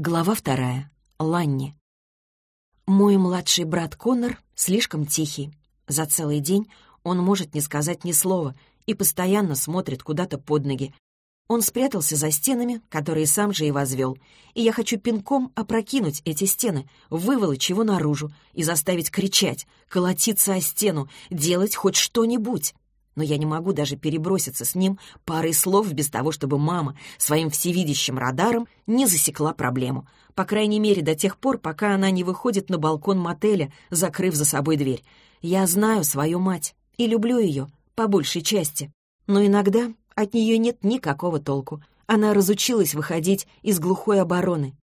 Глава вторая. Ланни. Мой младший брат Коннор слишком тихий. За целый день он может не сказать ни слова и постоянно смотрит куда-то под ноги. Он спрятался за стенами, которые сам же и возвел, и я хочу пинком опрокинуть эти стены, выволочь его наружу и заставить кричать, колотиться о стену, делать хоть что-нибудь но я не могу даже переброситься с ним парой слов без того, чтобы мама своим всевидящим радаром не засекла проблему. По крайней мере, до тех пор, пока она не выходит на балкон мотеля, закрыв за собой дверь. Я знаю свою мать и люблю ее, по большей части. Но иногда от нее нет никакого толку. Она разучилась выходить из глухой обороны.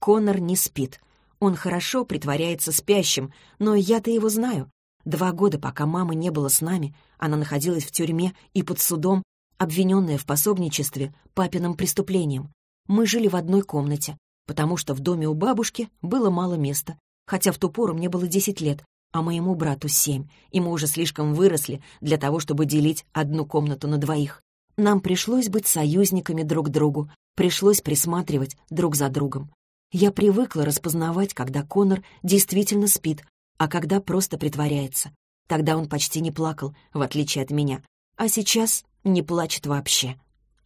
Конор не спит. Он хорошо притворяется спящим, но я-то его знаю. Два года, пока мамы не было с нами, она находилась в тюрьме и под судом, обвиненная в пособничестве папиным преступлением. Мы жили в одной комнате, потому что в доме у бабушки было мало места, хотя в ту пору мне было 10 лет, а моему брату семь, и мы уже слишком выросли для того, чтобы делить одну комнату на двоих. Нам пришлось быть союзниками друг другу, пришлось присматривать друг за другом. Я привыкла распознавать, когда Конор действительно спит, а когда просто притворяется. Тогда он почти не плакал, в отличие от меня. А сейчас не плачет вообще.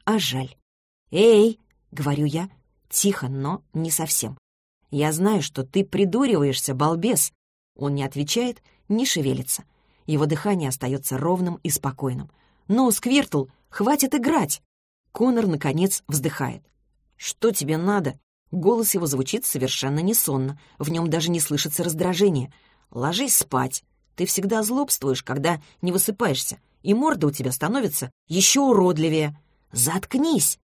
А жаль. «Эй!» — говорю я, тихо, но не совсем. «Я знаю, что ты придуриваешься, балбес!» Он не отвечает, не шевелится. Его дыхание остается ровным и спокойным. «Ну, Сквиртл, хватит играть!» Конор, наконец, вздыхает. «Что тебе надо?» Голос его звучит совершенно несонно, в нем даже не слышится раздражения. Ложись спать. Ты всегда злобствуешь, когда не высыпаешься, и морда у тебя становится еще уродливее. Заткнись!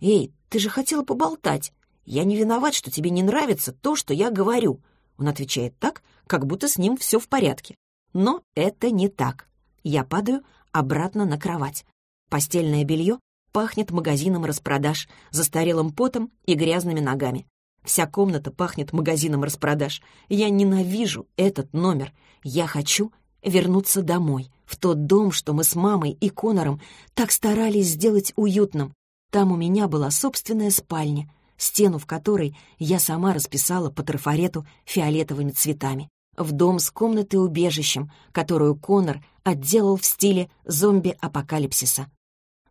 Эй, ты же хотела поболтать. Я не виноват, что тебе не нравится то, что я говорю. Он отвечает так, как будто с ним все в порядке. Но это не так. Я падаю обратно на кровать. Постельное белье пахнет магазином распродаж, застарелым потом и грязными ногами. Вся комната пахнет магазином распродаж. Я ненавижу этот номер. Я хочу вернуться домой, в тот дом, что мы с мамой и Конором так старались сделать уютным. Там у меня была собственная спальня, стену в которой я сама расписала по трафарету фиолетовыми цветами. В дом с комнатой-убежищем, которую Конор отделал в стиле зомби-апокалипсиса.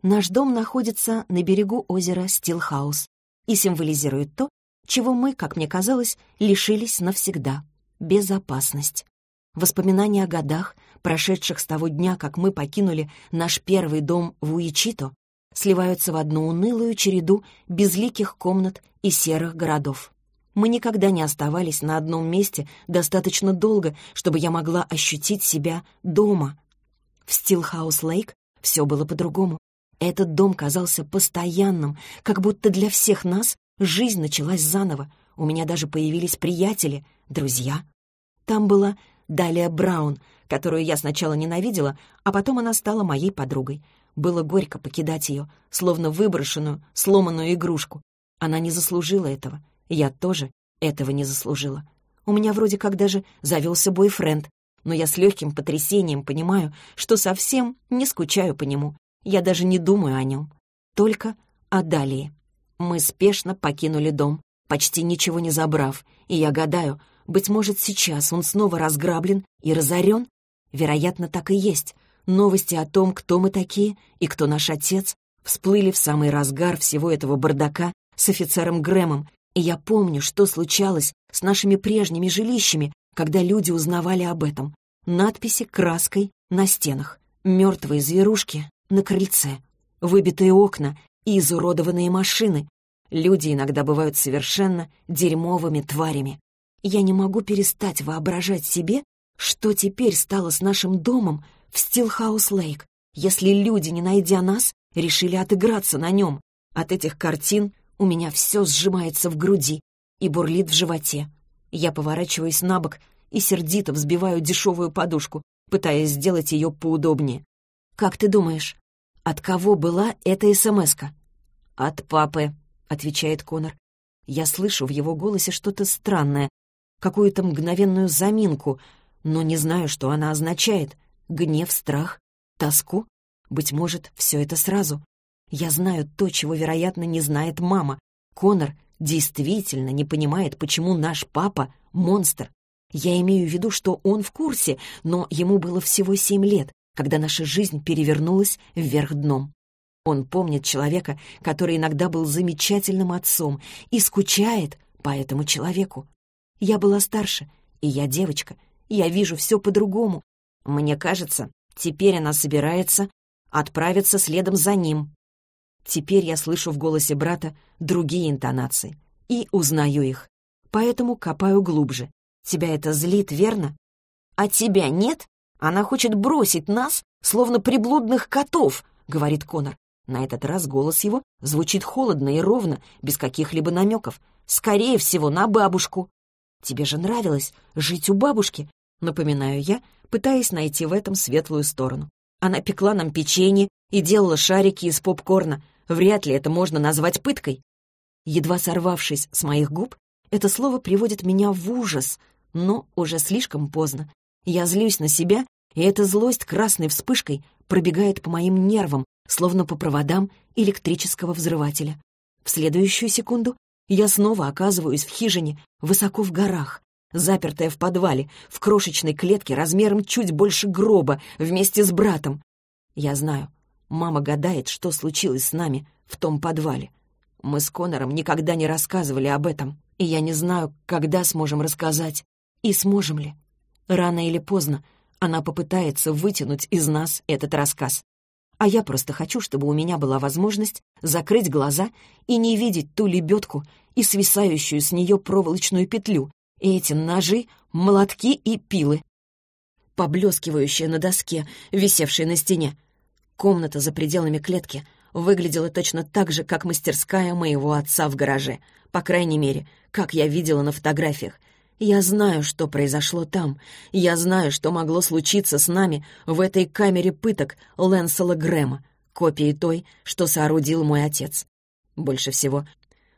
Наш дом находится на берегу озера Стилхаус и символизирует то, чего мы, как мне казалось, лишились навсегда — безопасность. Воспоминания о годах, прошедших с того дня, как мы покинули наш первый дом в Уичито, сливаются в одну унылую череду безликих комнат и серых городов. Мы никогда не оставались на одном месте достаточно долго, чтобы я могла ощутить себя дома. В Стилхаус-Лейк все было по-другому. Этот дом казался постоянным, как будто для всех нас Жизнь началась заново. У меня даже появились приятели, друзья. Там была Далия Браун, которую я сначала ненавидела, а потом она стала моей подругой. Было горько покидать ее, словно выброшенную, сломанную игрушку. Она не заслужила этого. Я тоже этого не заслужила. У меня вроде как даже завелся бойфренд, но я с легким потрясением понимаю, что совсем не скучаю по нему. Я даже не думаю о нем. Только о Далии. Мы спешно покинули дом, почти ничего не забрав, и я гадаю, быть может, сейчас он снова разграблен и разорен? Вероятно, так и есть. Новости о том, кто мы такие и кто наш отец, всплыли в самый разгар всего этого бардака с офицером Грэмом, и я помню, что случалось с нашими прежними жилищами, когда люди узнавали об этом. Надписи краской на стенах, мертвые зверушки на крыльце, выбитые окна и изуродованные машины. Люди иногда бывают совершенно дерьмовыми тварями. Я не могу перестать воображать себе, что теперь стало с нашим домом в Стилхаус-Лейк, если люди, не найдя нас, решили отыграться на нем. От этих картин у меня все сжимается в груди и бурлит в животе. Я поворачиваюсь на бок и сердито взбиваю дешевую подушку, пытаясь сделать ее поудобнее. «Как ты думаешь, от кого была эта СМС-ка?» «От папы», — отвечает Конор. Я слышу в его голосе что-то странное, какую-то мгновенную заминку, но не знаю, что она означает. Гнев, страх, тоску? Быть может, все это сразу. Я знаю то, чего, вероятно, не знает мама. Конор действительно не понимает, почему наш папа — монстр. Я имею в виду, что он в курсе, но ему было всего семь лет, когда наша жизнь перевернулась вверх дном. Он помнит человека, который иногда был замечательным отцом, и скучает по этому человеку. Я была старше, и я девочка. Я вижу все по-другому. Мне кажется, теперь она собирается отправиться следом за ним. Теперь я слышу в голосе брата другие интонации и узнаю их. Поэтому копаю глубже. Тебя это злит, верно? А тебя нет? Она хочет бросить нас, словно приблудных котов, говорит Конор. На этот раз голос его звучит холодно и ровно, без каких-либо намеков. «Скорее всего, на бабушку». «Тебе же нравилось жить у бабушки?» Напоминаю я, пытаясь найти в этом светлую сторону. Она пекла нам печенье и делала шарики из попкорна. Вряд ли это можно назвать пыткой. Едва сорвавшись с моих губ, это слово приводит меня в ужас, но уже слишком поздно. Я злюсь на себя, и эта злость красной вспышкой пробегает по моим нервам, словно по проводам электрического взрывателя. В следующую секунду я снова оказываюсь в хижине, высоко в горах, запертая в подвале, в крошечной клетке размером чуть больше гроба, вместе с братом. Я знаю, мама гадает, что случилось с нами в том подвале. Мы с Конором никогда не рассказывали об этом, и я не знаю, когда сможем рассказать, и сможем ли. Рано или поздно она попытается вытянуть из нас этот рассказ. А я просто хочу, чтобы у меня была возможность закрыть глаза и не видеть ту лебедку и свисающую с нее проволочную петлю, и эти ножи, молотки и пилы, поблескивающие на доске, висевшей на стене. Комната за пределами клетки выглядела точно так же, как мастерская моего отца в гараже, по крайней мере, как я видела на фотографиях, я знаю, что произошло там. Я знаю, что могло случиться с нами в этой камере пыток Лэнсела Грэма, копии той, что соорудил мой отец. Больше всего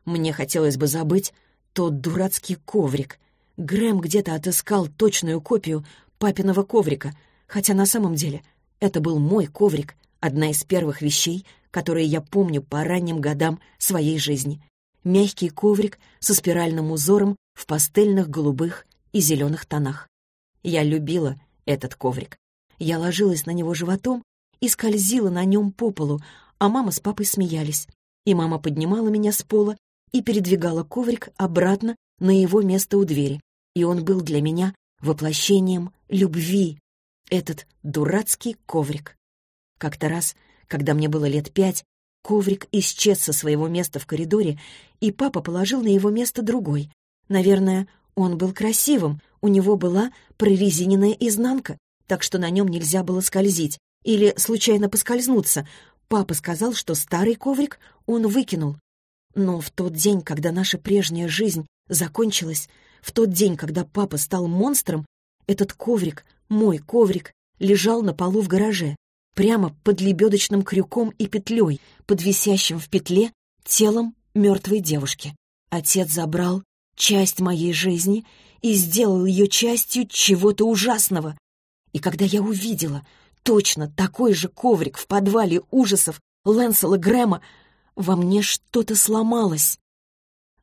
мне хотелось бы забыть тот дурацкий коврик. Грэм где-то отыскал точную копию папиного коврика, хотя на самом деле это был мой коврик, одна из первых вещей, которые я помню по ранним годам своей жизни. Мягкий коврик со спиральным узором в пастельных голубых и зеленых тонах. Я любила этот коврик. Я ложилась на него животом и скользила на нем по полу, а мама с папой смеялись. И мама поднимала меня с пола и передвигала коврик обратно на его место у двери. И он был для меня воплощением любви, этот дурацкий коврик. Как-то раз, когда мне было лет пять, коврик исчез со своего места в коридоре, и папа положил на его место другой. Наверное, он был красивым, у него была прорезиненная изнанка, так что на нем нельзя было скользить или случайно поскользнуться. Папа сказал, что старый коврик он выкинул. Но в тот день, когда наша прежняя жизнь закончилась, в тот день, когда папа стал монстром, этот коврик, мой коврик, лежал на полу в гараже, прямо под лебедочным крюком и петлей, под висящим в петле телом мертвой девушки. Отец забрал часть моей жизни и сделал ее частью чего-то ужасного. И когда я увидела точно такой же коврик в подвале ужасов Лэнсела Грэма, во мне что-то сломалось.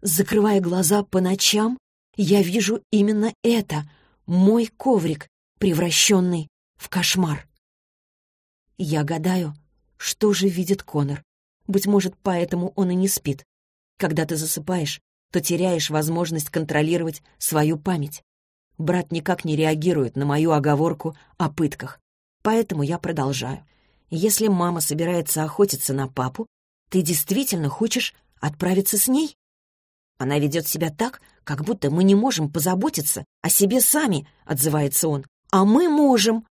Закрывая глаза по ночам, я вижу именно это — мой коврик, превращенный в кошмар. Я гадаю, что же видит Конор. Быть может, поэтому он и не спит. Когда ты засыпаешь, то теряешь возможность контролировать свою память. Брат никак не реагирует на мою оговорку о пытках, поэтому я продолжаю. Если мама собирается охотиться на папу, ты действительно хочешь отправиться с ней? Она ведет себя так, как будто мы не можем позаботиться о себе сами, отзывается он. А мы можем.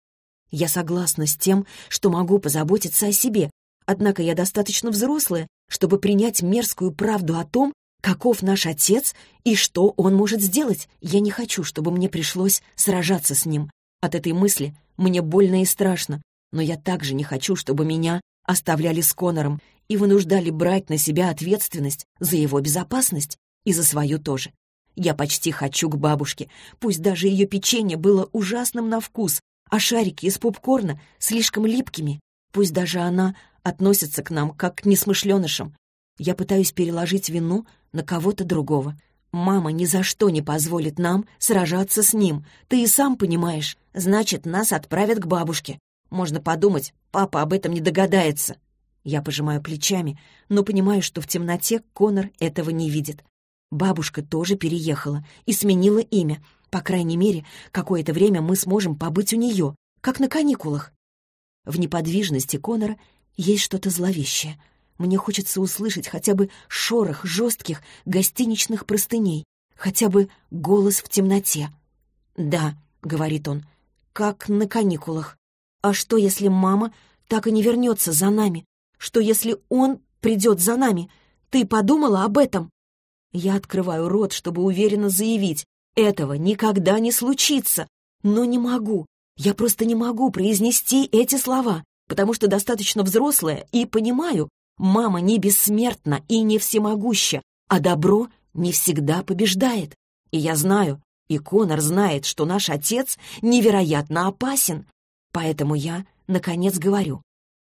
Я согласна с тем, что могу позаботиться о себе, однако я достаточно взрослая, чтобы принять мерзкую правду о том, каков наш отец и что он может сделать. Я не хочу, чтобы мне пришлось сражаться с ним. От этой мысли мне больно и страшно, но я также не хочу, чтобы меня оставляли с Конором и вынуждали брать на себя ответственность за его безопасность и за свою тоже. Я почти хочу к бабушке, пусть даже ее печенье было ужасным на вкус, а шарики из попкорна слишком липкими. Пусть даже она относится к нам как к несмышленышам. Я пытаюсь переложить вину на кого-то другого. Мама ни за что не позволит нам сражаться с ним. Ты и сам понимаешь. Значит, нас отправят к бабушке. Можно подумать, папа об этом не догадается. Я пожимаю плечами, но понимаю, что в темноте Конор этого не видит. Бабушка тоже переехала и сменила имя. По крайней мере, какое-то время мы сможем побыть у нее, как на каникулах. В неподвижности Конора есть что-то зловещее. Мне хочется услышать хотя бы шорох жестких гостиничных простыней, хотя бы голос в темноте. «Да», — говорит он, — «как на каникулах. А что, если мама так и не вернется за нами? Что, если он придет за нами? Ты подумала об этом?» Я открываю рот, чтобы уверенно заявить, этого никогда не случится, но не могу. Я просто не могу произнести эти слова, потому что достаточно взрослая и понимаю, мама не бессмертна и не всемогуща, а добро не всегда побеждает. И я знаю, и Конор знает, что наш отец невероятно опасен. Поэтому я, наконец, говорю,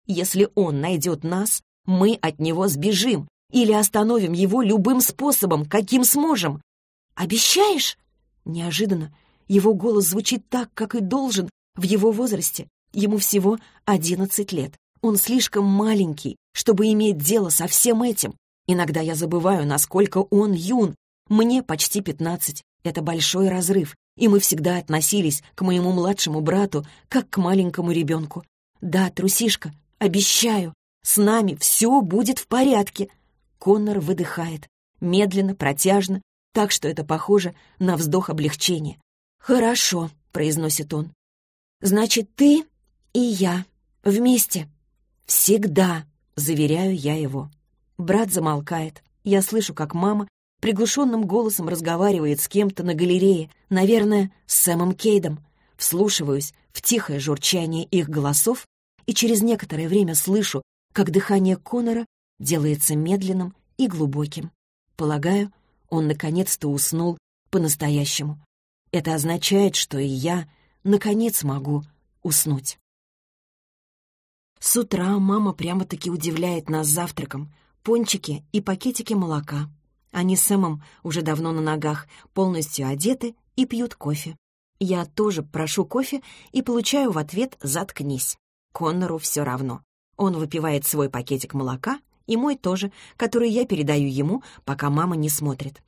если он найдет нас, мы от него сбежим или остановим его любым способом, каким сможем. Обещаешь? Неожиданно его голос звучит так, как и должен в его возрасте. Ему всего одиннадцать лет. Он слишком маленький, чтобы иметь дело со всем этим. Иногда я забываю, насколько он юн. Мне почти пятнадцать. Это большой разрыв, и мы всегда относились к моему младшему брату как к маленькому ребенку. Да, трусишка, обещаю, с нами все будет в порядке. Коннор выдыхает, медленно, протяжно, так что это похоже на вздох облегчения. «Хорошо», — произносит он. «Значит, ты и я вместе. Всегда», — заверяю я его. Брат замолкает. Я слышу, как мама приглушенным голосом разговаривает с кем-то на галерее, наверное, с Сэмом Кейдом. Вслушиваюсь в тихое журчание их голосов и через некоторое время слышу, как дыхание Конора делается медленным и глубоким. Полагаю, он наконец-то уснул по-настоящему. Это означает, что и я наконец могу уснуть. С утра мама прямо-таки удивляет нас завтраком. Пончики и пакетики молока. Они с Сэмом уже давно на ногах, полностью одеты и пьют кофе. Я тоже прошу кофе и получаю в ответ «заткнись». Коннору все равно. Он выпивает свой пакетик молока и мой тоже, который я передаю ему, пока мама не смотрит.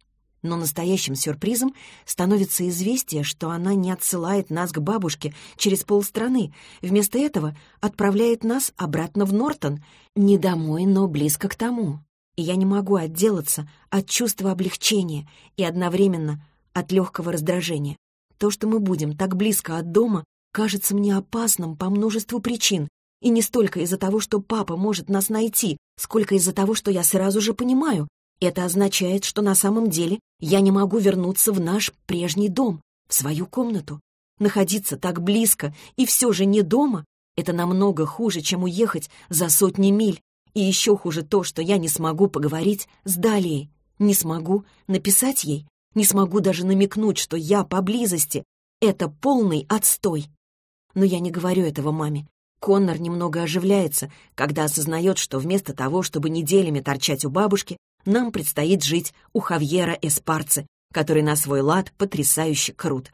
Но настоящим сюрпризом становится известие, что она не отсылает нас к бабушке через полстраны, вместо этого отправляет нас обратно в Нортон, не домой, но близко к тому. И я не могу отделаться от чувства облегчения и одновременно от легкого раздражения. То, что мы будем так близко от дома, кажется мне опасным по множеству причин, и не столько из-за того, что папа может нас найти, сколько из-за того, что я сразу же понимаю. Это означает, что на самом деле я не могу вернуться в наш прежний дом, в свою комнату. Находиться так близко и все же не дома — это намного хуже, чем уехать за сотни миль. И еще хуже то, что я не смогу поговорить с Далией, не смогу написать ей, не смогу даже намекнуть, что я поблизости. Это полный отстой. Но я не говорю этого маме. Коннор немного оживляется, когда осознает, что вместо того, чтобы неделями торчать у бабушки, нам предстоит жить у Хавьера Эспарцы, который на свой лад потрясающе крут.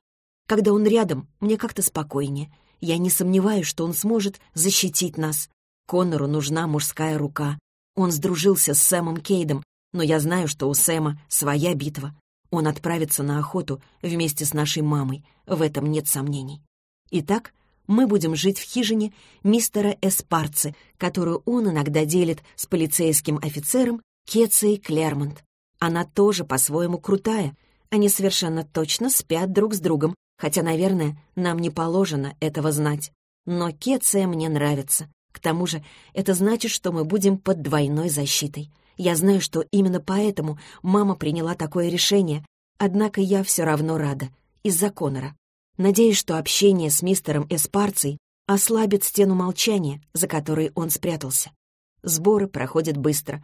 Когда он рядом, мне как-то спокойнее. Я не сомневаюсь, что он сможет защитить нас. Коннору нужна мужская рука. Он сдружился с Сэмом Кейдом, но я знаю, что у Сэма своя битва. Он отправится на охоту вместе с нашей мамой, в этом нет сомнений. Итак, мы будем жить в хижине мистера Эспарцы, которую он иногда делит с полицейским офицером Кецией Клермонт. Она тоже по-своему крутая. Они совершенно точно спят друг с другом, хотя, наверное, нам не положено этого знать. Но Кеция мне нравится. К тому же это значит, что мы будем под двойной защитой. Я знаю, что именно поэтому мама приняла такое решение, однако я все равно рада. Из-за Конора. Надеюсь, что общение с мистером Эспарцей ослабит стену молчания, за которой он спрятался. Сборы проходят быстро.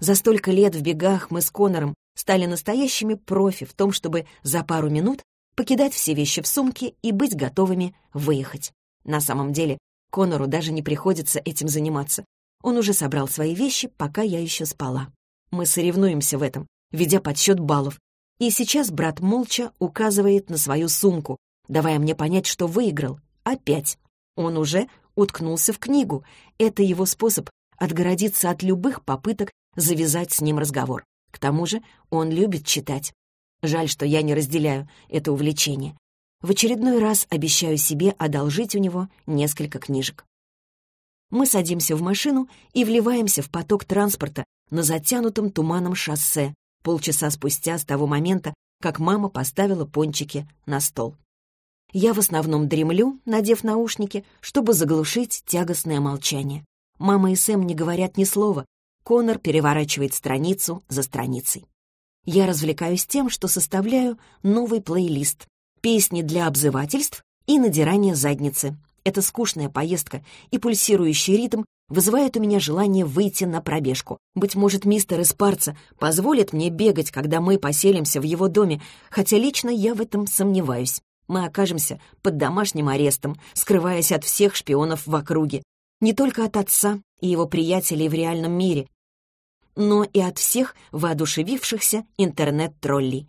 За столько лет в бегах мы с Конором стали настоящими профи в том, чтобы за пару минут покидать все вещи в сумке и быть готовыми выехать. На самом деле, Конору даже не приходится этим заниматься. Он уже собрал свои вещи, пока я еще спала. Мы соревнуемся в этом. ведя подсчет баллов. И сейчас брат молча указывает на свою сумку, давая мне понять, что выиграл. Опять. Он уже уткнулся в книгу. Это его способ отгородиться от любых попыток завязать с ним разговор. К тому же он любит читать. Жаль, что я не разделяю это увлечение. В очередной раз обещаю себе одолжить у него несколько книжек. Мы садимся в машину и вливаемся в поток транспорта на затянутом туманом шоссе полчаса спустя с того момента, как мама поставила пончики на стол. Я в основном дремлю, надев наушники, чтобы заглушить тягостное молчание. Мама и Сэм не говорят ни слова. Конор переворачивает страницу за страницей. Я развлекаюсь тем, что составляю новый плейлист. Песни для обзывательств и надирания задницы. Это скучная поездка, и пульсирующий ритм вызывает у меня желание выйти на пробежку. Быть может, мистер Испарца позволит мне бегать, когда мы поселимся в его доме, хотя лично я в этом сомневаюсь. Мы окажемся под домашним арестом, скрываясь от всех шпионов в округе. Не только от отца и его приятелей в реальном мире, но и от всех воодушевившихся интернет-троллей.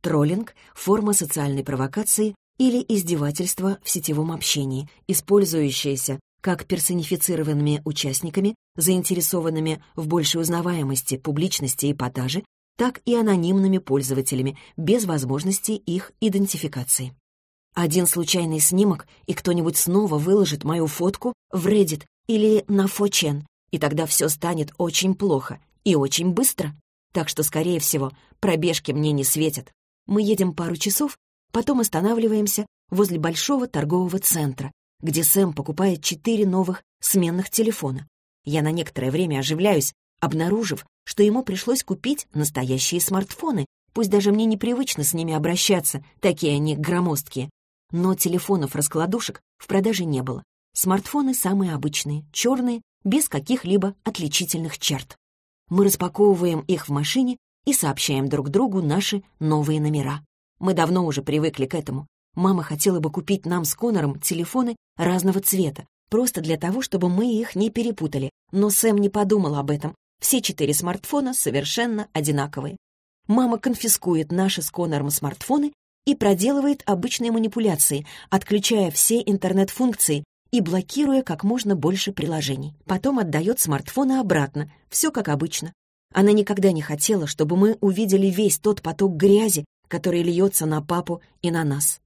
Троллинг — форма социальной провокации или издевательства в сетевом общении, использующаяся как персонифицированными участниками, заинтересованными в большей узнаваемости, публичности и эпатаже, так и анонимными пользователями, без возможности их идентификации. Один случайный снимок, и кто-нибудь снова выложит мою фотку в Reddit или на 4 и тогда все станет очень плохо, и очень быстро. Так что, скорее всего, пробежки мне не светят. Мы едем пару часов, потом останавливаемся возле большого торгового центра, где Сэм покупает четыре новых сменных телефона. Я на некоторое время оживляюсь, обнаружив, что ему пришлось купить настоящие смартфоны, пусть даже мне непривычно с ними обращаться, такие они громоздкие. Но телефонов-раскладушек в продаже не было. Смартфоны самые обычные, черные, без каких-либо отличительных черт. Мы распаковываем их в машине и сообщаем друг другу наши новые номера. Мы давно уже привыкли к этому. Мама хотела бы купить нам с Конором телефоны разного цвета, просто для того, чтобы мы их не перепутали. Но Сэм не подумал об этом. Все четыре смартфона совершенно одинаковые. Мама конфискует наши с Конором смартфоны и проделывает обычные манипуляции, отключая все интернет-функции и блокируя как можно больше приложений. Потом отдает смартфоны обратно, все как обычно. Она никогда не хотела, чтобы мы увидели весь тот поток грязи, который льется на папу и на нас.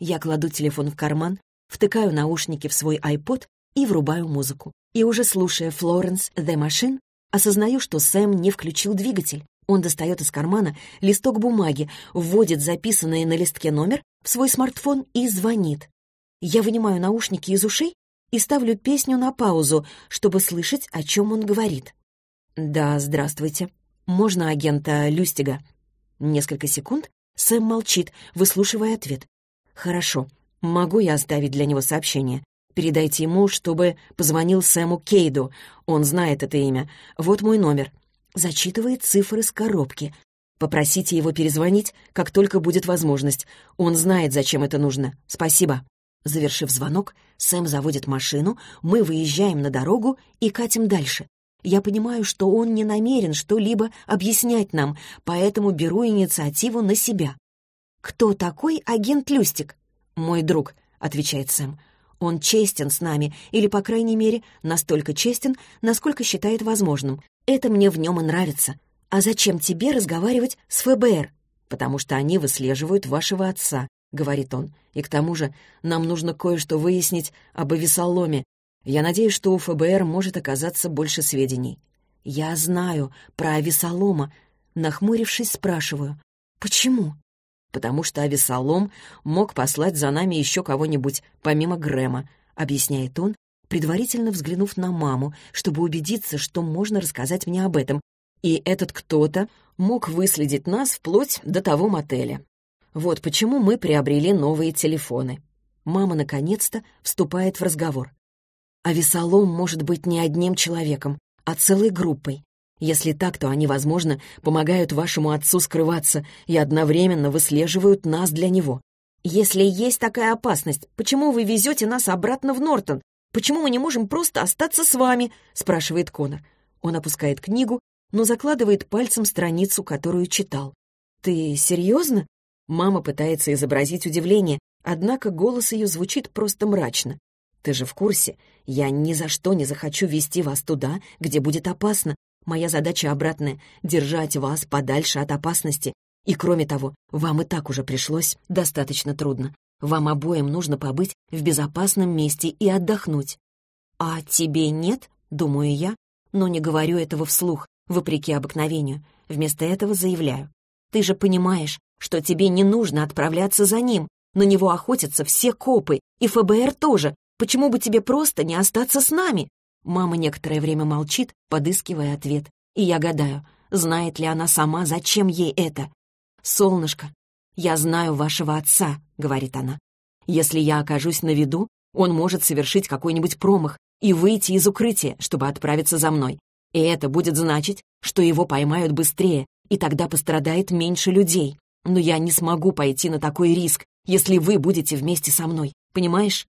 Я кладу телефон в карман, втыкаю наушники в свой iPod и врубаю музыку. И уже слушая Florence The Machine, осознаю, что Сэм не включил двигатель. Он достает из кармана листок бумаги, вводит записанный на листке номер в свой смартфон и звонит. Я вынимаю наушники из ушей и ставлю песню на паузу, чтобы слышать, о чем он говорит. «Да, здравствуйте. Можно агента Люстига?» Несколько секунд Сэм молчит, выслушивая ответ. «Хорошо. Могу я оставить для него сообщение? Передайте ему, чтобы позвонил Сэму Кейду. Он знает это имя. Вот мой номер». Зачитывает цифры с коробки. Попросите его перезвонить, как только будет возможность. Он знает, зачем это нужно. Спасибо. Завершив звонок, Сэм заводит машину, мы выезжаем на дорогу и катим дальше. Я понимаю, что он не намерен что-либо объяснять нам, поэтому беру инициативу на себя. «Кто такой агент Люстик?» «Мой друг», — отвечает Сэм. «Он честен с нами, или, по крайней мере, настолько честен, насколько считает возможным. Это мне в нем и нравится. А зачем тебе разговаривать с ФБР?» «Потому что они выслеживают вашего отца. — говорит он. «И к тому же нам нужно кое-что выяснить об Авесоломе. Я надеюсь, что у ФБР может оказаться больше сведений». «Я знаю про Авесолома», — нахмурившись, спрашиваю. «Почему?» «Потому что Авесолом мог послать за нами еще кого-нибудь, помимо Грэма», — объясняет он, предварительно взглянув на маму, чтобы убедиться, что можно рассказать мне об этом. И этот кто-то мог выследить нас вплоть до того мотеля. Вот почему мы приобрели новые телефоны. Мама наконец-то вступает в разговор. А Весолом может быть не одним человеком, а целой группой. Если так, то они, возможно, помогают вашему отцу скрываться и одновременно выслеживают нас для него. Если есть такая опасность, почему вы везете нас обратно в Нортон? Почему мы не можем просто остаться с вами?» — спрашивает Конор. Он опускает книгу но закладывает пальцем страницу, которую читал. «Ты серьезно?» Мама пытается изобразить удивление, однако голос ее звучит просто мрачно. «Ты же в курсе, я ни за что не захочу вести вас туда, где будет опасно. Моя задача обратная — держать вас подальше от опасности. И кроме того, вам и так уже пришлось достаточно трудно. Вам обоим нужно побыть в безопасном месте и отдохнуть. А тебе нет, думаю я, но не говорю этого вслух, вопреки обыкновению. Вместо этого заявляю. Ты же понимаешь, что тебе не нужно отправляться за ним. На него охотятся все копы, и ФБР тоже. Почему бы тебе просто не остаться с нами? Мама некоторое время молчит, подыскивая ответ. И я гадаю, знает ли она сама, зачем ей это. «Солнышко, я знаю вашего отца», — говорит она. «Если я окажусь на виду, он может совершить какой-нибудь промах и выйти из укрытия, чтобы отправиться за мной. И это будет значить, что его поймают быстрее, и тогда пострадает меньше людей. Но я не смогу пойти на такой риск, если вы будете вместе со мной, понимаешь?»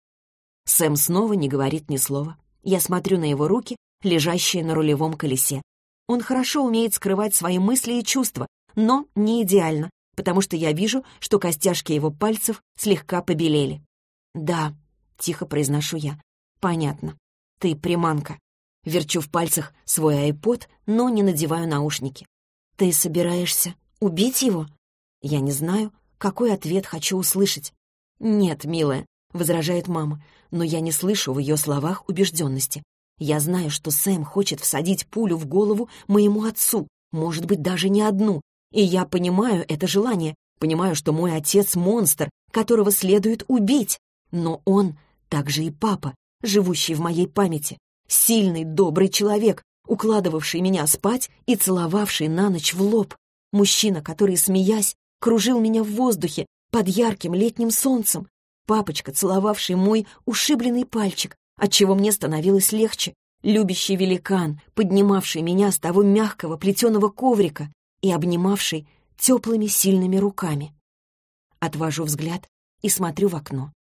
Сэм снова не говорит ни слова. Я смотрю на его руки, лежащие на рулевом колесе. Он хорошо умеет скрывать свои мысли и чувства, но не идеально, потому что я вижу, что костяшки его пальцев слегка побелели. «Да», — тихо произношу я, — «понятно. Ты приманка». Верчу в пальцах свой айпод, но не надеваю наушники. «Ты собираешься убить его?» Я не знаю, какой ответ хочу услышать. «Нет, милая», — возражает мама, но я не слышу в ее словах убежденности. Я знаю, что Сэм хочет всадить пулю в голову моему отцу, может быть, даже не одну, и я понимаю это желание, понимаю, что мой отец — монстр, которого следует убить, но он также и папа, живущий в моей памяти, сильный, добрый человек, укладывавший меня спать и целовавший на ночь в лоб, мужчина, который, смеясь, кружил меня в воздухе под ярким летним солнцем, папочка, целовавший мой ушибленный пальчик, отчего мне становилось легче, любящий великан, поднимавший меня с того мягкого плетеного коврика и обнимавший теплыми сильными руками. Отвожу взгляд и смотрю в окно.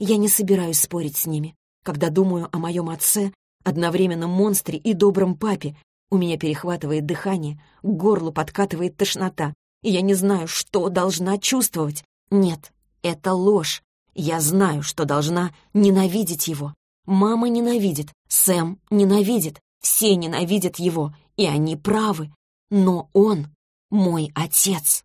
Я не собираюсь спорить с ними. Когда думаю о моем отце, одновременно монстре и добром папе, у меня перехватывает дыхание, к горлу подкатывает тошнота, я не знаю, что должна чувствовать. Нет, это ложь. Я знаю, что должна ненавидеть его. Мама ненавидит, Сэм ненавидит, все ненавидят его, и они правы. Но он мой отец.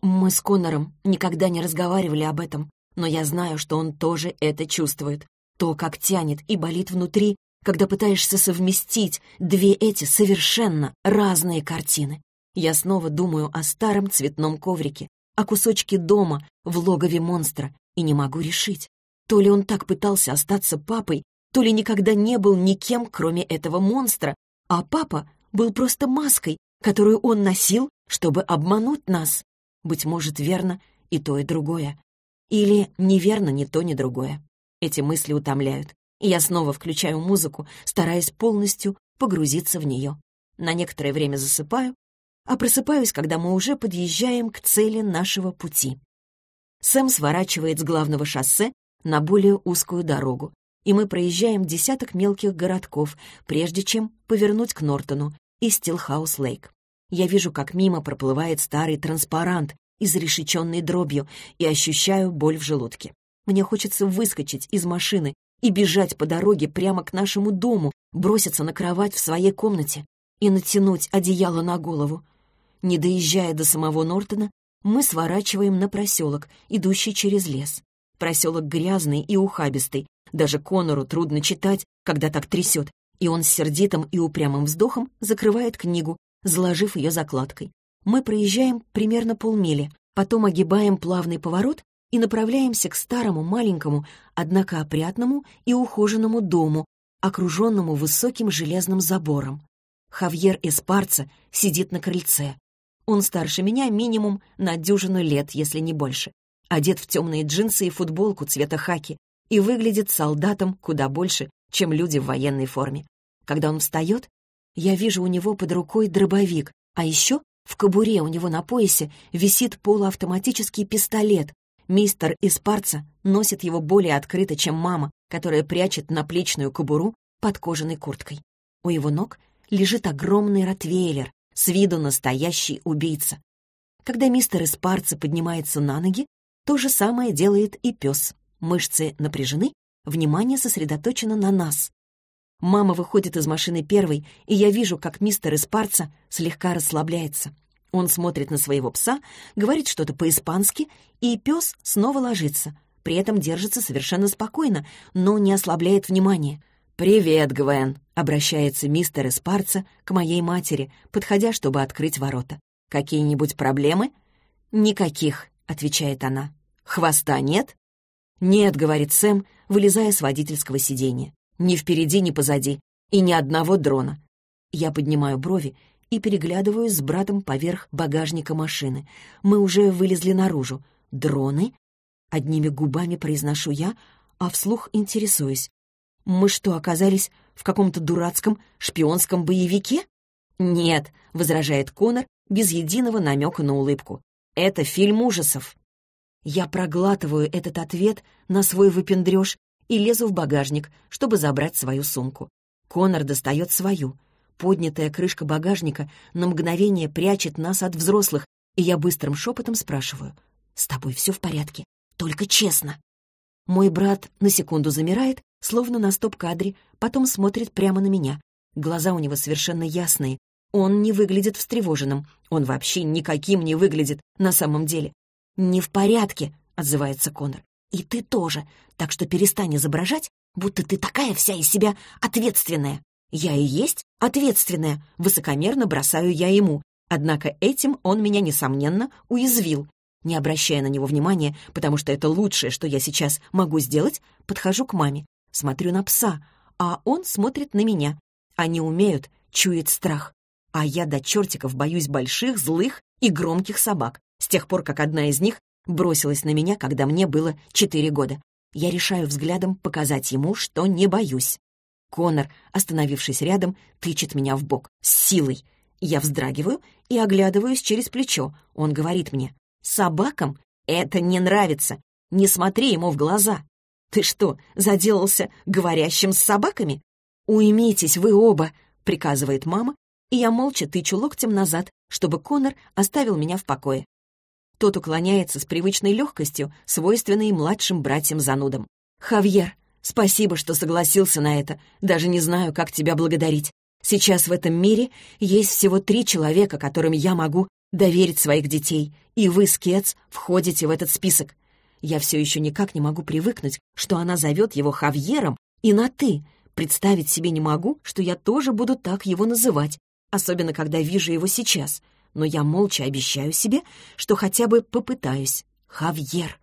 Мы с Конором никогда не разговаривали об этом, но я знаю, что он тоже это чувствует. То, как тянет и болит внутри, когда пытаешься совместить две эти совершенно разные картины. Я снова думаю о старом цветном коврике, о кусочке дома в логове монстра, и не могу решить, то ли он так пытался остаться папой, то ли никогда не был никем, кроме этого монстра, а папа был просто маской, которую он носил, чтобы обмануть нас. Быть может, верно и то, и другое. Или неверно ни то, ни другое. Эти мысли утомляют, и я снова включаю музыку, стараясь полностью погрузиться в нее. На некоторое время засыпаю, а просыпаюсь, когда мы уже подъезжаем к цели нашего пути. Сэм сворачивает с главного шоссе на более узкую дорогу, и мы проезжаем десяток мелких городков, прежде чем повернуть к Нортону и Стилхаус-Лейк. Я вижу, как мимо проплывает старый транспарант, изрешеченный дробью, и ощущаю боль в желудке. Мне хочется выскочить из машины и бежать по дороге прямо к нашему дому, броситься на кровать в своей комнате и натянуть одеяло на голову. Не доезжая до самого Нортона, мы сворачиваем на проселок, идущий через лес. Проселок грязный и ухабистый. Даже Конору трудно читать, когда так трясет, и он с сердитым и упрямым вздохом закрывает книгу, заложив ее закладкой. Мы проезжаем примерно полмили, потом огибаем плавный поворот и направляемся к старому, маленькому, однако опрятному и ухоженному дому, окруженному высоким железным забором. Хавьер Эспарца сидит на крыльце. Он старше меня минимум на дюжину лет, если не больше. Одет в темные джинсы и футболку цвета хаки и выглядит солдатом куда больше, чем люди в военной форме. Когда он встает, я вижу у него под рукой дробовик, а еще в кобуре у него на поясе висит полуавтоматический пистолет. Мистер Испарца носит его более открыто, чем мама, которая прячет наплечную кобуру под кожаной курткой. У его ног лежит огромный ротвейлер, с виду настоящий убийца. Когда мистер Испарца поднимается на ноги, то же самое делает и пес. Мышцы напряжены, внимание сосредоточено на нас. Мама выходит из машины первой, и я вижу, как мистер Испарца слегка расслабляется. Он смотрит на своего пса, говорит что-то по-испански, и пес снова ложится. При этом держится совершенно спокойно, но не ослабляет внимание. «Привет, Гвен!» — обращается мистер Эспарца к моей матери, подходя, чтобы открыть ворота. «Какие-нибудь проблемы?» «Никаких», — отвечает она. «Хвоста нет?» «Нет», — говорит Сэм, вылезая с водительского сиденья. «Ни впереди, ни позади. И ни одного дрона». Я поднимаю брови и переглядываюсь с братом поверх багажника машины. Мы уже вылезли наружу. «Дроны?» Одними губами произношу я, а вслух интересуюсь. «Мы что, оказались в каком-то дурацком шпионском боевике?» «Нет», — возражает Конор без единого намека на улыбку. «Это фильм ужасов». Я проглатываю этот ответ на свой выпендрёж и лезу в багажник, чтобы забрать свою сумку. Конор достает свою — Поднятая крышка багажника на мгновение прячет нас от взрослых, и я быстрым шепотом спрашиваю. «С тобой все в порядке? Только честно». Мой брат на секунду замирает, словно на стоп-кадре, потом смотрит прямо на меня. Глаза у него совершенно ясные. Он не выглядит встревоженным. Он вообще никаким не выглядит на самом деле. «Не в порядке», — отзывается Конор. «И ты тоже. Так что перестань изображать, будто ты такая вся из себя ответственная». Я и есть ответственная, высокомерно бросаю я ему. Однако этим он меня, несомненно, уязвил. Не обращая на него внимания, потому что это лучшее, что я сейчас могу сделать, подхожу к маме, смотрю на пса, а он смотрит на меня. Они умеют чуять страх. А я до чертиков боюсь больших, злых и громких собак, с тех пор, как одна из них бросилась на меня, когда мне было четыре года. Я решаю взглядом показать ему, что не боюсь. Конор, остановившись рядом, тычет меня в бок. С силой. Я вздрагиваю и оглядываюсь через плечо. Он говорит мне. «Собакам это не нравится. Не смотри ему в глаза. Ты что, заделался говорящим с собаками? Уймитесь вы оба!» — приказывает мама, и я молча тычу локтем назад, чтобы Конор оставил меня в покое. Тот уклоняется с привычной легкостью, свойственной младшим братьям-занудам. «Хавьер, Спасибо, что согласился на это. Даже не знаю, как тебя благодарить. Сейчас в этом мире есть всего три человека, которым я могу доверить своих детей, и вы, Скетс, входите в этот список. Я все еще никак не могу привыкнуть, что она зовет его Хавьером и на «ты». Представить себе не могу, что я тоже буду так его называть, особенно когда вижу его сейчас. Но я молча обещаю себе, что хотя бы попытаюсь. Хавьер.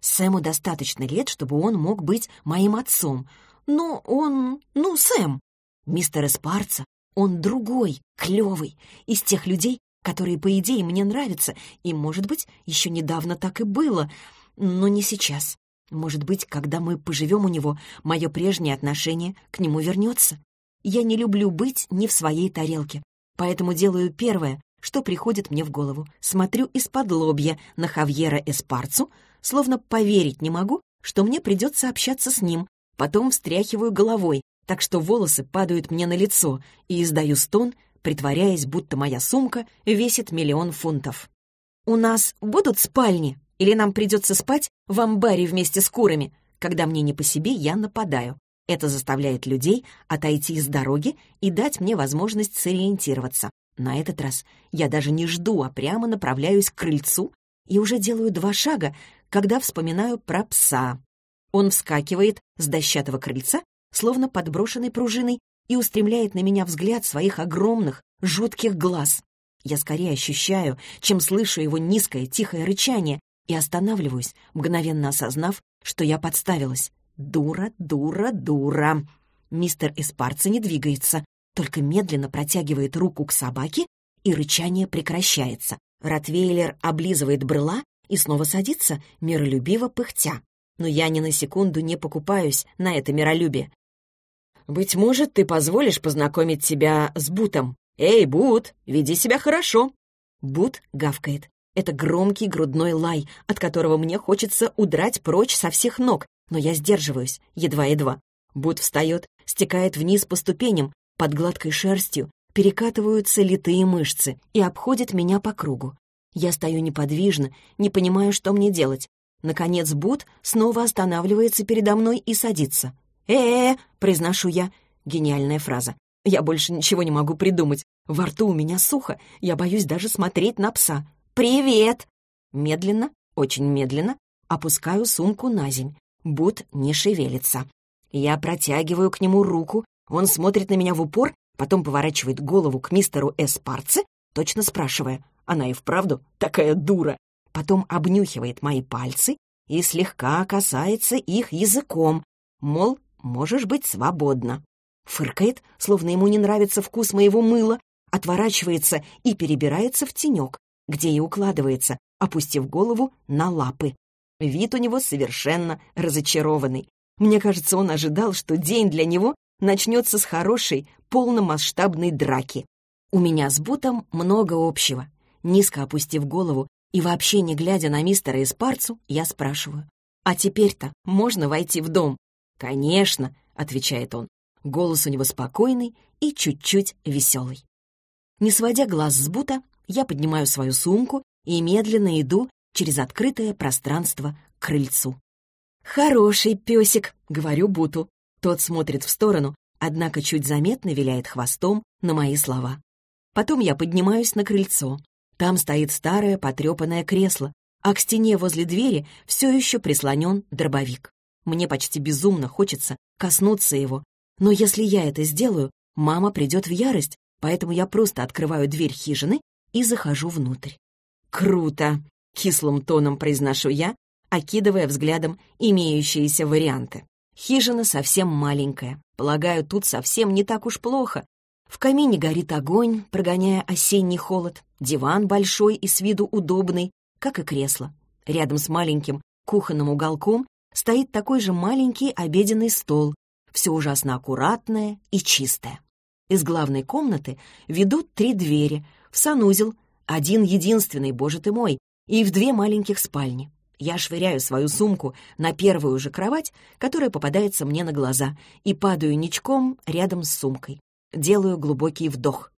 Сэму достаточно лет, чтобы он мог быть моим отцом. Но он... ну, Сэм. Мистер Эспарца, он другой, клевый, из тех людей, которые, по идее, мне нравятся, и, может быть, еще недавно так и было, но не сейчас. Может быть, когда мы поживем у него, мое прежнее отношение к нему вернется. Я не люблю быть не в своей тарелке, поэтому делаю первое, что приходит мне в голову. Смотрю из-под лобья на Хавьера Эспарцу, словно поверить не могу, что мне придется общаться с ним. Потом встряхиваю головой, так что волосы падают мне на лицо, и издаю стон, притворяясь, будто моя сумка весит миллион фунтов. «У нас будут спальни? Или нам придется спать в амбаре вместе с курами?» Когда мне не по себе, я нападаю. Это заставляет людей отойти с дороги и дать мне возможность сориентироваться. На этот раз я даже не жду, а прямо направляюсь к крыльцу и уже делаю два шага, когда вспоминаю про пса. Он вскакивает с дощатого крыльца, словно подброшенной пружиной, и устремляет на меня взгляд своих огромных, жутких глаз. Я скорее ощущаю, чем слышу его низкое, тихое рычание, и останавливаюсь, мгновенно осознав, что я подставилась. Дура, дура, дура. Мистер Эспарца не двигается, только медленно протягивает руку к собаке, и рычание прекращается. Ротвейлер облизывает брыла и снова садится, миролюбиво пыхтя. Но я ни на секунду не покупаюсь на это миролюбие. «Быть может, ты позволишь познакомить тебя с Бутом? Эй, Бут, веди себя хорошо!» Бут гавкает. Это громкий грудной лай, от которого мне хочется удрать прочь со всех ног, но я сдерживаюсь, едва-едва. Бут встает, стекает вниз по ступеням, под гладкой шерстью, перекатываются литые мышцы и обходят меня по кругу. Я стою неподвижно, не понимаю, что мне делать. Наконец Бут снова останавливается передо мной и садится. «Э-э-э!» — произношу я. Гениальная фраза. Я больше ничего не могу придумать. Во рту у меня сухо, я боюсь даже смотреть на пса. «Привет!» Медленно, очень медленно, опускаю сумку на земь. Бут не шевелится. Я протягиваю к нему руку, он смотрит на меня в упор, потом поворачивает голову к мистеру Эспарце, точно спрашивая, она и вправду такая дура. Потом обнюхивает мои пальцы и слегка касается их языком, мол, можешь быть свободна. Фыркает, словно ему не нравится вкус моего мыла, отворачивается и перебирается в тенек, где и укладывается, опустив голову на лапы. Вид у него совершенно разочарованный. Мне кажется, он ожидал, что день для него начнется с хорошей, полномасштабной драки. У меня с Бутом много общего. Низко опустив голову и вообще не глядя на мистера Испарцу, я спрашиваю. «А теперь-то можно войти в дом?» «Конечно», — отвечает он. Голос у него спокойный и чуть-чуть веселый. Не сводя глаз с Бута, я поднимаю свою сумку и медленно иду через открытое пространство к крыльцу. «Хороший песик», — говорю Буту. Тот смотрит в сторону, однако чуть заметно виляет хвостом на мои слова. Потом я поднимаюсь на крыльцо. Там стоит старое потрепанное кресло, а к стене возле двери все еще прислонен дробовик. Мне почти безумно хочется коснуться его, но если я это сделаю, мама придет в ярость, поэтому я просто открываю дверь хижины и захожу внутрь. «Круто!» — кислым тоном произношу я, окидывая взглядом имеющиеся варианты. Хижина совсем маленькая. Полагаю, тут совсем не так уж плохо. В камине горит огонь, прогоняя осенний холод. Диван большой и с виду удобный, как и кресло. Рядом с маленьким кухонным уголком стоит такой же маленький обеденный стол. Все ужасно аккуратное и чистое. Из главной комнаты ведут три двери, в санузел, один единственный, боже ты мой, и в две маленьких спальни. Я швыряю свою сумку на первую же кровать, которая попадается мне на глаза, и падаю ничком рядом с сумкой. Делаю глубокий вдох.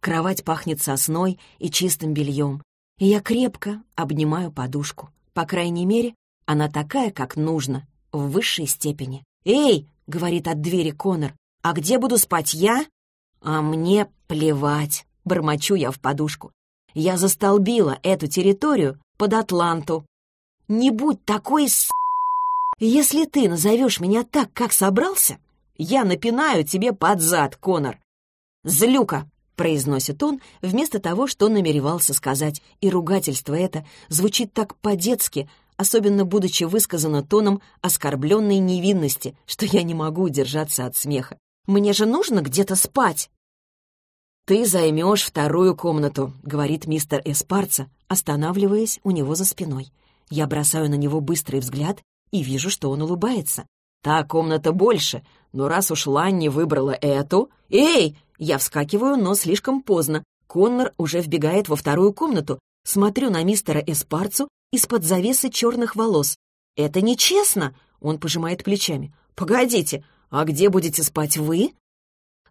Кровать пахнет сосной и чистым бельем, и я крепко обнимаю подушку. По крайней мере, она такая, как нужно, в высшей степени. «Эй!» — говорит от двери Конор. «А где буду спать я?» «А мне плевать!» — бормочу я в подушку. «Я застолбила эту территорию под Атланту». «Не будь такой с...» «Если ты назовешь меня так, как собрался, я напинаю тебе под зад, Конор!» «Злюка!» — произносит он, вместо того, что намеревался сказать, и ругательство это звучит так по-детски, особенно будучи высказано тоном оскорбленной невинности, что я не могу удержаться от смеха. «Мне же нужно где-то спать!» «Ты займешь вторую комнату», — говорит мистер Эспарца, останавливаясь у него за спиной. Я бросаю на него быстрый взгляд и вижу, что он улыбается. «Та комната больше, но раз уж Ланни выбрала эту...» «Эй!» Я вскакиваю, но слишком поздно. Коннор уже вбегает во вторую комнату. Смотрю на мистера Эспарцу из-под завесы черных волос. «Это нечестно!» — он пожимает плечами. «Погодите, а где будете спать вы?»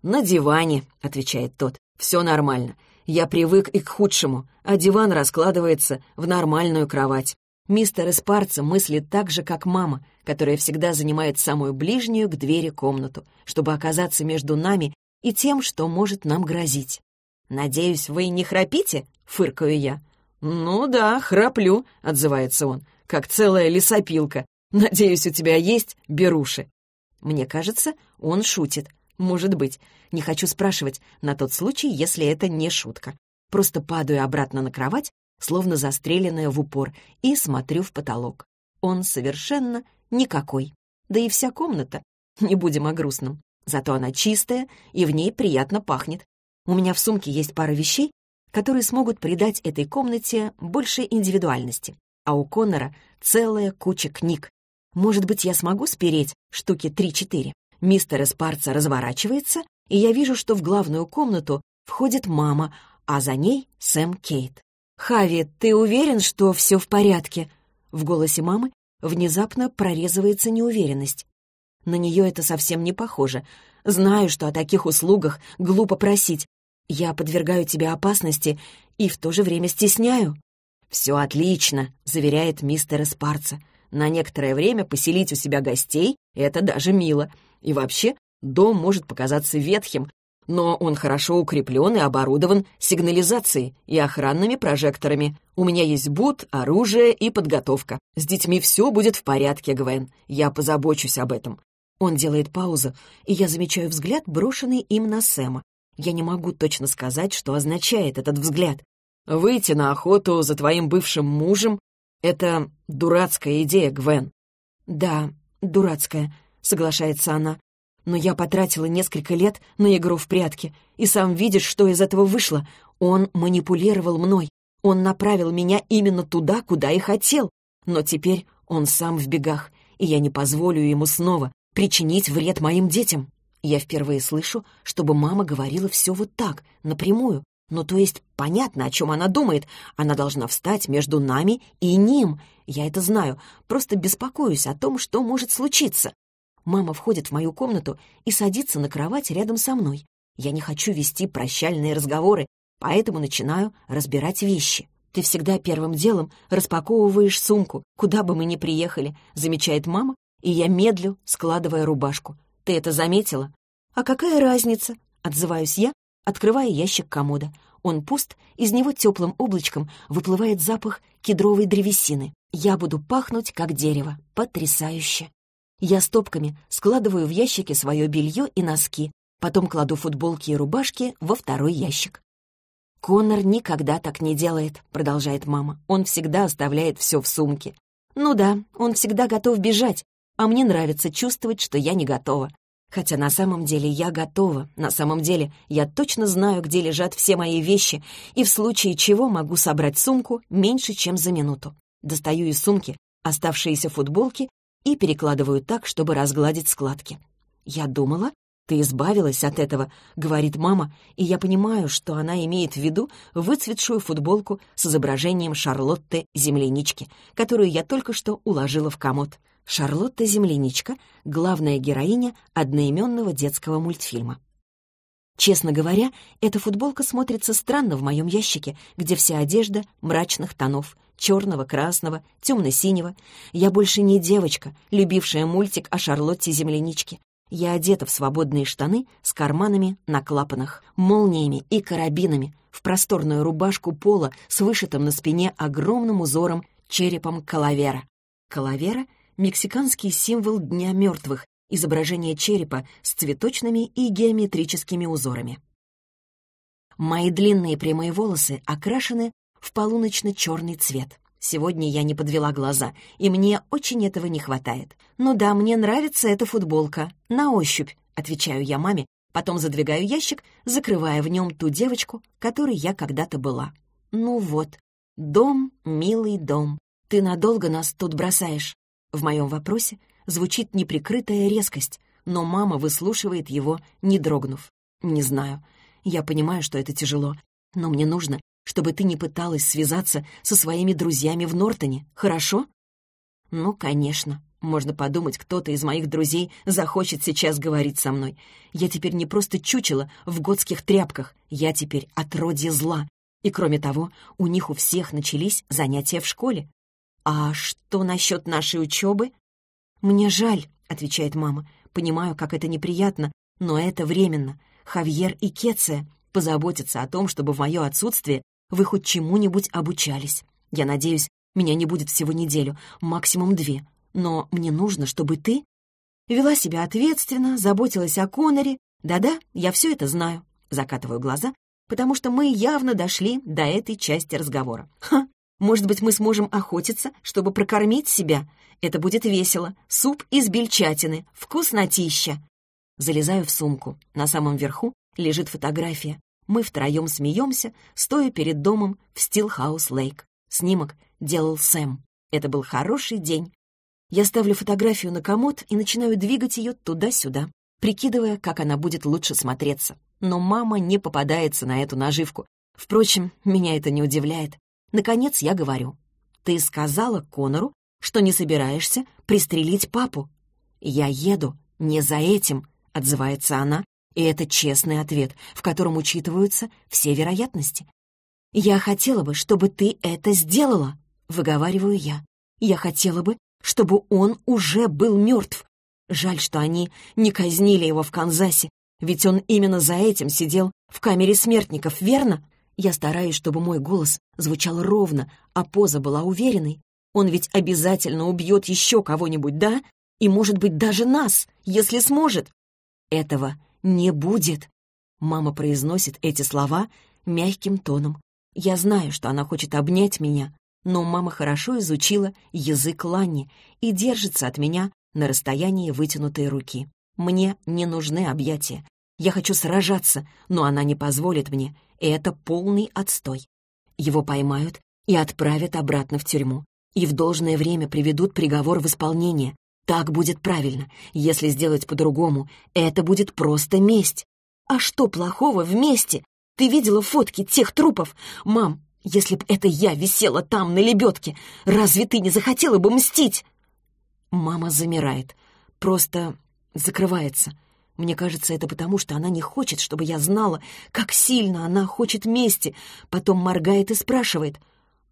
«На диване», — отвечает тот. «Все нормально. Я привык и к худшему, а диван раскладывается в нормальную кровать. Мистер Эспарца мыслит так же, как мама, которая всегда занимает самую ближнюю к двери комнату, чтобы оказаться между нами и тем, что может нам грозить. «Надеюсь, вы не храпите?» — фыркаю я. «Ну да, храплю», — отзывается он, — «как целая лесопилка. Надеюсь, у тебя есть беруши». Мне кажется, он шутит. Может быть. Не хочу спрашивать, на тот случай, если это не шутка. Просто падаю обратно на кровать, словно застреленная в упор, и смотрю в потолок. Он совершенно никакой. Да и вся комната. Не будем о грустном. Зато она чистая, и в ней приятно пахнет. У меня в сумке есть пара вещей, которые смогут придать этой комнате больше индивидуальности. А у Коннора целая куча книг. Может быть, я смогу спереть штуки три-четыре. Мистер Эспарца разворачивается, и я вижу, что в главную комнату входит мама, а за ней Сэм Кейт. «Хави, ты уверен, что все в порядке?» В голосе мамы внезапно прорезывается неуверенность. На нее это совсем не похоже. Знаю, что о таких услугах глупо просить, Я подвергаю тебя опасности и в то же время стесняю». «Все отлично», — заверяет мистер Эспарца. «На некоторое время поселить у себя гостей — это даже мило. И вообще, дом может показаться ветхим, но он хорошо укреплен и оборудован сигнализацией и охранными прожекторами. У меня есть бут, оружие и подготовка. С детьми все будет в порядке, Гвен. Я позабочусь об этом». Он делает паузу, и я замечаю взгляд, брошенный им на Сэма. Я не могу точно сказать, что означает этот взгляд. Выйти на охоту за твоим бывшим мужем — это дурацкая идея, Гвен. Да, дурацкая, соглашается она. Но я потратила несколько лет на игру в прятки, и сам видишь, что из этого вышло. Он манипулировал мной. Он направил меня именно туда, куда и хотел. Но теперь он сам в бегах, и я не позволю ему снова причинить вред моим детям. Я впервые слышу, чтобы мама говорила все вот так, напрямую, ну, то есть, понятно, о чем она думает. Она должна встать между нами и ним. Я это знаю, просто беспокоюсь о том, что может случиться. Мама входит в мою комнату и садится на кровать рядом со мной. Я не хочу вести прощальные разговоры, поэтому начинаю разбирать вещи. Ты всегда первым делом распаковываешь сумку, куда бы мы ни приехали, замечает мама, и я медлю, складывая рубашку. Ты это заметила? А какая разница? Отзываюсь я, открывая ящик комода. Он пуст, из него теплым облачком выплывает запах кедровой древесины. Я буду пахнуть, как дерево. Потрясающе. Я стопками складываю в ящики свое белье и носки, потом кладу футболки и рубашки во второй ящик. «Коннор никогда так не делает», — продолжает мама. «Он всегда оставляет все в сумке». «Ну да, он всегда готов бежать, а мне нравится чувствовать, что я не готова. Хотя на самом деле я готова, на самом деле я точно знаю, где лежат все мои вещи, и в случае чего могу собрать сумку меньше, чем за минуту. Достаю из сумки оставшиеся футболки и перекладываю так, чтобы разгладить складки. «Я думала, ты избавилась от этого», — говорит мама, и я понимаю, что она имеет в виду выцветшую футболку с изображением Шарлотты Землянички, которую я только что уложила в комод. Шарлотта Земляничка — главная героиня одноименного детского мультфильма. Честно говоря, эта футболка смотрится странно в моем ящике, где вся одежда мрачных тонов — черного, красного, темно-синего. Я больше не девочка, любившая мультик о Шарлотте Земляничке. Я одета в свободные штаны с карманами на клапанах, молниями и карабинами, в просторную рубашку пола с вышитым на спине огромным узором черепом калавера. Калавера — мексиканский символ Дня мертвых, изображение черепа с цветочными и геометрическими узорами. Мои длинные прямые волосы окрашены в полуночно-черный цвет. Сегодня я не подвела глаза, и мне очень этого не хватает. «Ну да, мне нравится эта футболка. На ощупь», — отвечаю я маме, потом задвигаю ящик, закрывая в нем ту девочку, которой я когда-то была. «Ну вот, дом, милый дом, ты надолго нас тут бросаешь?» В моем вопросе звучит неприкрытая резкость, но мама выслушивает его, не дрогнув. «Не знаю. Я понимаю, что это тяжело, но мне нужно, чтобы ты не пыталась связаться со своими друзьями в Нортоне, хорошо?» «Ну, конечно. Можно подумать, кто-то из моих друзей захочет сейчас говорить со мной. Я теперь не просто чучело в готских тряпках, я теперь отродье зла. И кроме того, у них у всех начались занятия в школе. «А что насчет нашей учебы?» «Мне жаль», — отвечает мама. «Понимаю, как это неприятно, но это временно. Хавьер и Кеция позаботятся о том, чтобы в мое отсутствие вы хоть чему-нибудь обучались. Я надеюсь, меня не будет всего неделю, максимум две. Но мне нужно, чтобы ты вела себя ответственно, заботилась о Коноре. Да-да, я все это знаю. Закатываю глаза, потому что мы явно дошли до этой части разговора. Ха, может быть, мы сможем охотиться, чтобы прокормить себя? Это будет весело. Суп из бельчатины. Вкуснотища!» Залезаю в сумку. На самом верху лежит фотография. Мы втроем смеемся, стоя перед домом в Стилхаус-Лейк. Снимок делал Сэм. Это был хороший день. Я ставлю фотографию на комод и начинаю двигать ее туда-сюда, прикидывая, как она будет лучше смотреться. Но мама не попадается на эту наживку. Впрочем, меня это не удивляет. Наконец я говорю. «Ты сказала Конору, что не собираешься пристрелить папу?» «Я еду не за этим», — отзывается она, И это честный ответ, в котором учитываются все вероятности. «Я хотела бы, чтобы ты это сделала», — выговариваю я. «Я хотела бы, чтобы он уже был мертв. Жаль, что они не казнили его в Канзасе, ведь он именно за этим сидел в камере смертников, верно? Я стараюсь, чтобы мой голос звучал ровно, а поза была уверенной. Он ведь обязательно убьет еще кого-нибудь, да? И, может быть, даже нас, если сможет. Этого не будет. Мама произносит эти слова мягким тоном. Я знаю, что она хочет обнять меня, но мама хорошо изучила язык Ланни и держится от меня на расстоянии вытянутой руки. Мне не нужны объятия. Я хочу сражаться, но она не позволит мне, это полный отстой. Его поймают и отправят обратно в тюрьму, и в должное время приведут приговор в исполнение. Так будет правильно. Если сделать по-другому, это будет просто месть. А что плохого в месте? Ты видела фотки тех трупов? Мам, если б это я висела там, на лебедке, разве ты не захотела бы мстить?» Мама замирает, просто закрывается. Мне кажется, это потому, что она не хочет, чтобы я знала, как сильно она хочет мести. Потом моргает и спрашивает.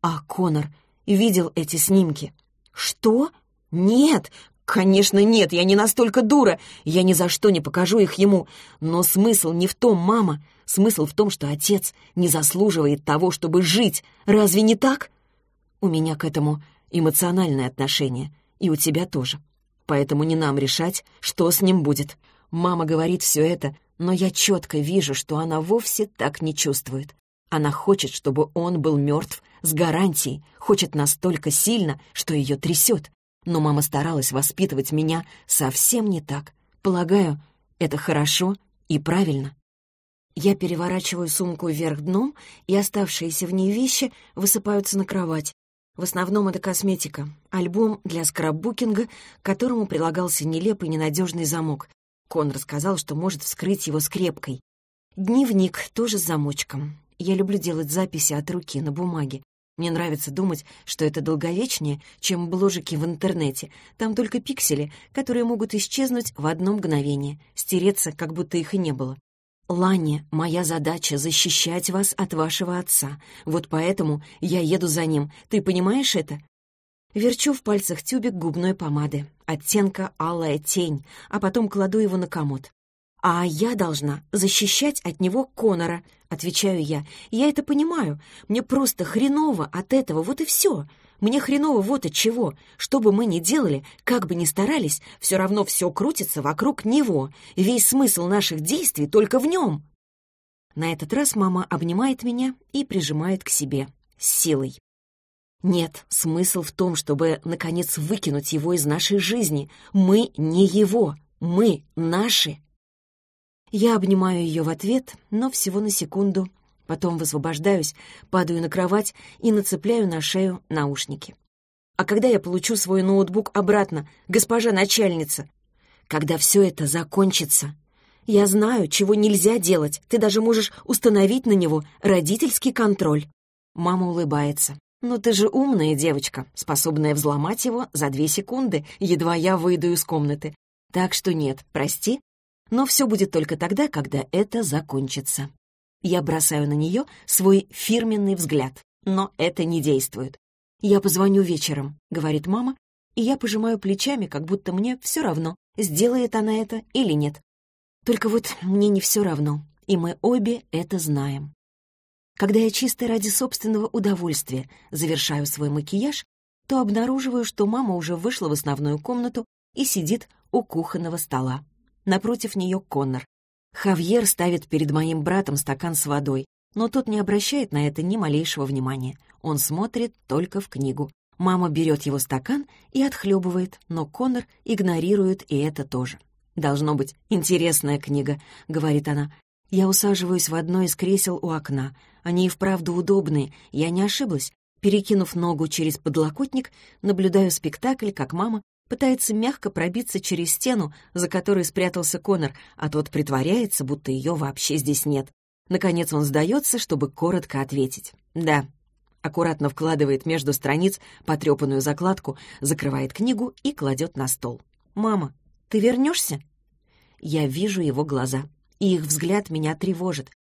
«А Конор видел эти снимки?» «Что? Нет, «Конечно нет, я не настолько дура. Я ни за что не покажу их ему. Но смысл не в том, мама. Смысл в том, что отец не заслуживает того, чтобы жить. Разве не так?» «У меня к этому эмоциональное отношение. И у тебя тоже. Поэтому не нам решать, что с ним будет. Мама говорит все это, но я четко вижу, что она вовсе так не чувствует. Она хочет, чтобы он был мертв с гарантией, хочет настолько сильно, что ее трясет. Но мама старалась воспитывать меня совсем не так. Полагаю, это хорошо и правильно. Я переворачиваю сумку вверх дном, и оставшиеся в ней вещи высыпаются на кровать. В основном это косметика, альбом для скраббукинга, к которому прилагался нелепый ненадежный замок. Кон рассказал, что может вскрыть его скрепкой. Дневник тоже с замочком. Я люблю делать записи от руки на бумаге. Мне нравится думать, что это долговечнее, чем бложики в интернете. Там только пиксели, которые могут исчезнуть в одно мгновение, стереться, как будто их и не было. «Ланни, моя задача — защищать вас от вашего отца. Вот поэтому я еду за ним. Ты понимаешь это?» Верчу в пальцах тюбик губной помады, оттенка алая тень, а потом кладу его на комод. «А я должна защищать от него Конора», — отвечаю я. «Я это понимаю. Мне просто хреново от этого, вот и все. Мне хреново вот от чего. Что бы мы ни делали, как бы ни старались, все равно все крутится вокруг него. Весь смысл наших действий только в нем». На этот раз мама обнимает меня и прижимает к себе. С силой. Нет, смысл в том, чтобы, наконец, выкинуть его из нашей жизни. Мы не его. Мы наши. Я обнимаю ее в ответ, но всего на секунду. Потом высвобождаюсь, падаю на кровать и нацепляю на шею наушники. А когда я получу свой ноутбук обратно, госпожа начальница? Когда все это закончится? Я знаю, чего нельзя делать. Ты даже можешь установить на него родительский контроль. Мама улыбается. «Но ты же умная девочка, способная взломать его за две секунды, едва я выйду из комнаты. Так что нет, прости, но все будет только тогда, когда это закончится. Я бросаю на нее свой фирменный взгляд, но это не действует. «Я позвоню вечером», — говорит мама, и я пожимаю плечами, как будто мне все равно, сделает она это или нет. Только вот мне не все равно, и мы обе это знаем. Когда я чисто ради собственного удовольствия завершаю свой макияж, то обнаруживаю, что мама уже вышла в основную комнату и сидит у кухонного стола. Напротив нее Коннор. Хавьер ставит перед моим братом стакан с водой, но тот не обращает на это ни малейшего внимания. Он смотрит только в книгу. Мама берет его стакан и отхлебывает, но Коннор игнорирует и это тоже. «Должно быть интересная книга», — говорит она. Я усаживаюсь в одно из кресел у окна. Они и вправду удобные, я не ошиблась. Перекинув ногу через подлокотник, наблюдаю спектакль, как мама пытается мягко пробиться через стену, за которой спрятался Конор, а тот притворяется, будто ее вообще здесь нет. Наконец он сдается, чтобы коротко ответить. «Да». Аккуратно вкладывает между страниц потрепанную закладку, закрывает книгу и кладет на стол. «Мама, ты вернешься?» Я вижу его глаза. и их взгляд меня тревожит.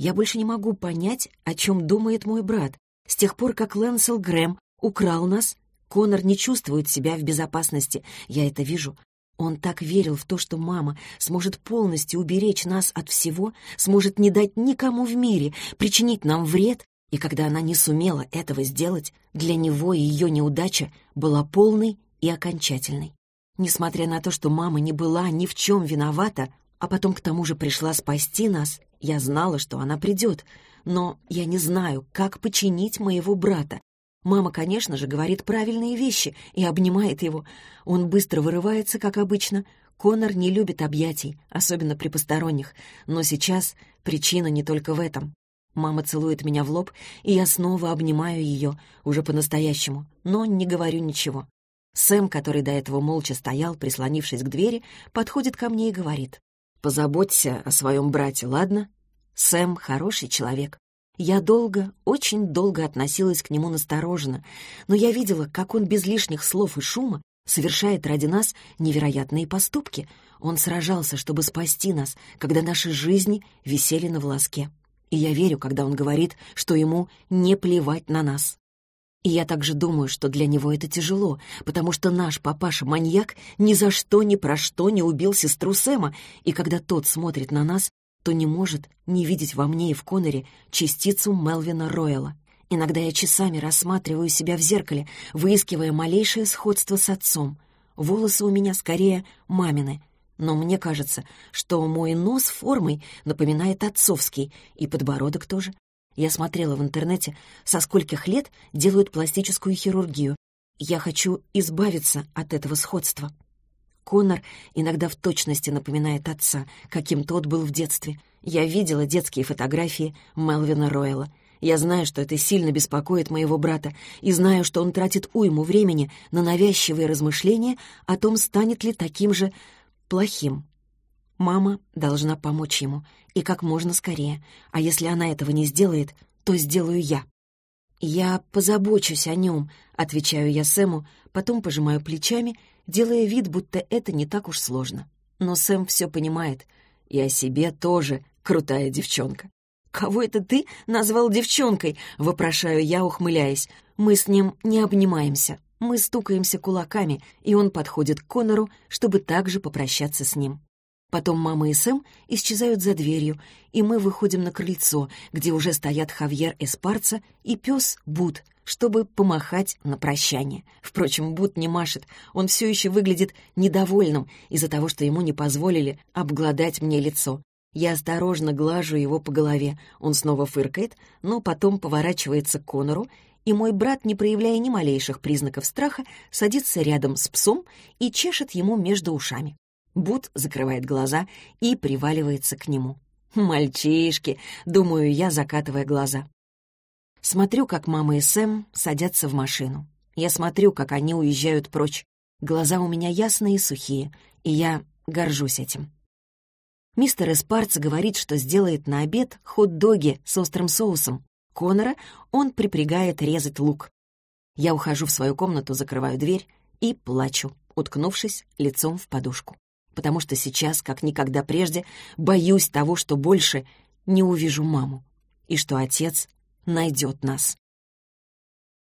Я больше не могу понять, о чем думает мой брат. С тех пор, как Лэнсел Грэм украл нас, Конор не чувствует себя в безопасности, я это вижу. Он так верил в то, что мама сможет полностью уберечь нас от всего, сможет не дать никому в мире причинить нам вред, и когда она не сумела этого сделать, для него ее неудача была полной и окончательной. Несмотря на то, что мама не была ни в чем виновата, а потом к тому же пришла спасти нас, я знала, что она придет, но я не знаю, как починить моего брата. Мама, конечно же, говорит правильные вещи и обнимает его. Он быстро вырывается, как обычно. Конор не любит объятий, особенно при посторонних, но сейчас причина не только в этом. Мама целует меня в лоб, и я снова обнимаю ее, уже по-настоящему, но не говорю ничего. Сэм, который до этого молча стоял, прислонившись к двери, подходит ко мне и говорит. «Позаботься о своем брате, ладно?» Сэм хороший человек. Я долго, очень долго относилась к нему настороженно, но я видела, как он без лишних слов и шума совершает ради нас невероятные поступки. Он сражался, чтобы спасти нас, когда наши жизни висели на волоске. И я верю, когда он говорит, что ему не плевать на нас. И я также думаю, что для него это тяжело, потому что наш папаша-маньяк ни за что, ни про что не убил сестру Сэма, и когда тот смотрит на нас, то не может не видеть во мне и в Коноре частицу Мелвина Ройла. Иногда я часами рассматриваю себя в зеркале, выискивая малейшее сходство с отцом. Волосы у меня скорее мамины, но мне кажется, что мой нос формой напоминает отцовский, и подбородок тоже. Я смотрела в интернете, со скольких лет делают пластическую хирургию. Я хочу избавиться от этого сходства. Конор иногда в точности напоминает отца, каким тот был в детстве. Я видела детские фотографии Мелвина Ройла. Я знаю, что это сильно беспокоит моего брата, и знаю, что он тратит уйму времени на навязчивые размышления о том, станет ли таким же плохим. Мама должна помочь ему, и как можно скорее, а если она этого не сделает, то сделаю я. «Я позабочусь о нем», — отвечаю я Сэму, потом пожимаю плечами, делая вид, будто это не так уж сложно. Но Сэм все понимает, и о себе тоже крутая девчонка. «Кого это ты назвал девчонкой?» — вопрошаю я, ухмыляясь. Мы с ним не обнимаемся, мы стукаемся кулаками, и он подходит к Конору, чтобы также попрощаться с ним. Потом мама и Сэм исчезают за дверью, и мы выходим на крыльцо, где уже стоят Хавьер Эспарца и пес Бут, чтобы помахать на прощание. Впрочем, Бут не машет, он все еще выглядит недовольным из-за того, что ему не позволили обглодать мне лицо. Я осторожно глажу его по голове, он снова фыркает, но потом поворачивается к Конору и мой брат, не проявляя ни малейших признаков страха, садится рядом с псом и чешет ему между ушами. Бут закрывает глаза и приваливается к нему. «Мальчишки!» — думаю я, закатывая глаза. Смотрю, как мама и Сэм садятся в машину. Я смотрю, как они уезжают прочь. Глаза у меня ясные и сухие, и я горжусь этим. Мистер Эспарц говорит, что сделает на обед хот-доги с острым соусом, Конора он припрягает резать лук. Я ухожу в свою комнату, закрываю дверь и плачу, уткнувшись лицом в подушку. Потому что сейчас, как никогда прежде, боюсь того, что больше не увижу маму и что отец найдет нас.